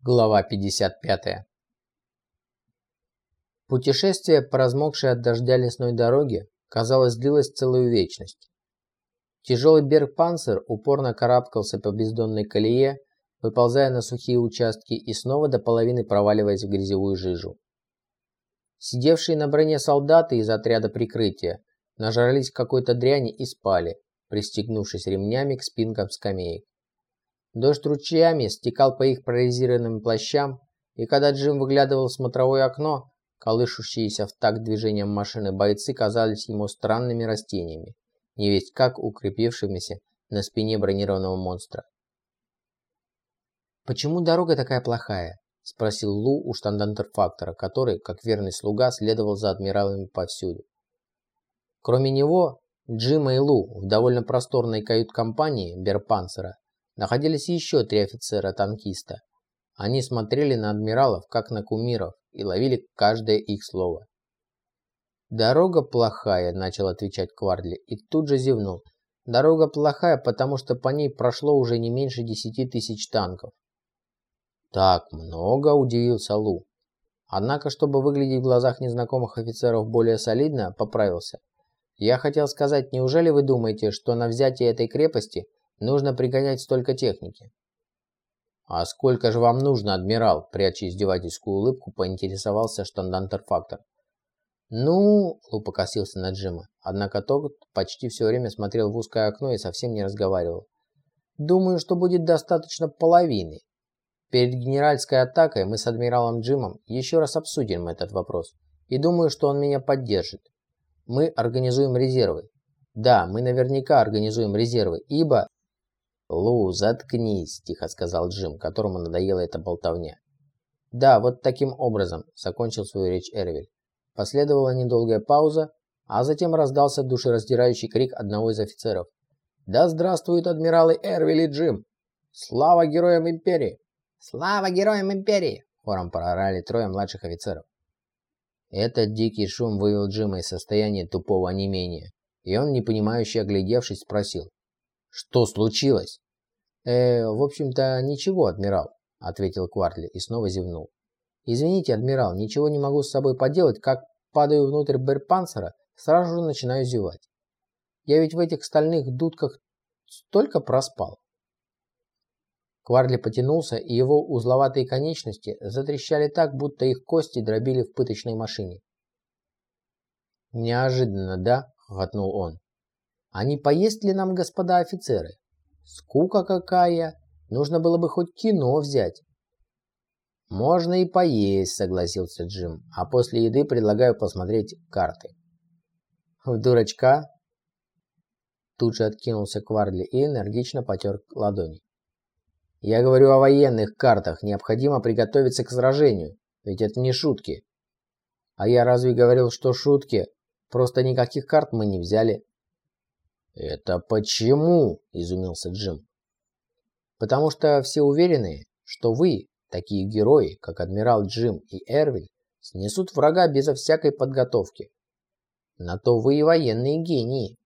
Глава 55. Путешествие по размокшей от дождя лесной дороге, казалось, длилось целую вечность. Тяжелый Бергпанцер упорно карабкался по бездонной колее, выползая на сухие участки и снова до половины проваливаясь в грязевую жижу. Сидевшие на броне солдаты из отряда прикрытия нажрались какой-то дряни и спали, пристегнувшись ремнями к спинкам скамеек. Дождь ручьями стекал по их прорезированным плащам, и когда Джим выглядывал в смотровое окно, колышущиеся в такт движением машины бойцы казались ему странными растениями, невесть как укрепившимися на спине бронированного монстра. «Почему дорога такая плохая?» – спросил Лу у штандантерфактора, который, как верный слуга, следовал за адмиралами повсюду. Кроме него, Джима и Лу в довольно просторной кают-компании Берпанцера находились еще три офицера-танкиста. Они смотрели на адмиралов, как на кумиров, и ловили каждое их слово. «Дорога плохая», – начал отвечать Квардли, и тут же зевнул. «Дорога плохая, потому что по ней прошло уже не меньше десяти тысяч танков». «Так много?» – удивился Лу. Однако, чтобы выглядеть в глазах незнакомых офицеров более солидно, поправился. «Я хотел сказать, неужели вы думаете, что на взятие этой крепости – Нужно пригонять столько техники. «А сколько же вам нужно, адмирал?» Пряча издевательскую улыбку, поинтересовался штандантерфактор. «Ну...» — Лу покосился на Джима. Однако тот почти все время смотрел в узкое окно и совсем не разговаривал. «Думаю, что будет достаточно половины. Перед генеральской атакой мы с адмиралом Джимом еще раз обсудим этот вопрос. И думаю, что он меня поддержит. Мы организуем резервы. Да, мы наверняка организуем резервы, ибо «Лу, заткнись», – тихо сказал Джим, которому надоела эта болтовня. «Да, вот таким образом», – закончил свою речь Эрвиль. Последовала недолгая пауза, а затем раздался душераздирающий крик одного из офицеров. «Да здравствуют адмиралы Эрвиль и Джим! Слава героям Империи!» «Слава героям Империи!» – хором проорали трое младших офицеров. Этот дикий шум вывел Джима из состояния тупого онемения, и он, непонимающе оглядевшись, спросил. «Что случилось?» «Э, в общем-то, ничего, адмирал», — ответил Квартли и снова зевнул. «Извините, адмирал, ничего не могу с собой поделать, как падаю внутрь Берпанцера, сразу же начинаю зевать. Я ведь в этих стальных дудках столько проспал». Кварли потянулся, и его узловатые конечности затрещали так, будто их кости дробили в пыточной машине. «Неожиданно, да?» – хохотнул он. А не поесть ли нам, господа офицеры? Скука какая! Нужно было бы хоть кино взять. Можно и поесть, согласился Джим. А после еды предлагаю посмотреть карты. В дурачка? Тут же откинулся Кварли и энергично потер ладони. Я говорю о военных картах. Необходимо приготовиться к сражению. Ведь это не шутки. А я разве говорил, что шутки? Просто никаких карт мы не взяли. «Это почему?» – изумился Джим. «Потому что все уверены, что вы, такие герои, как адмирал Джим и Эрвиль, снесут врага безо всякой подготовки. На то вы и военные гении».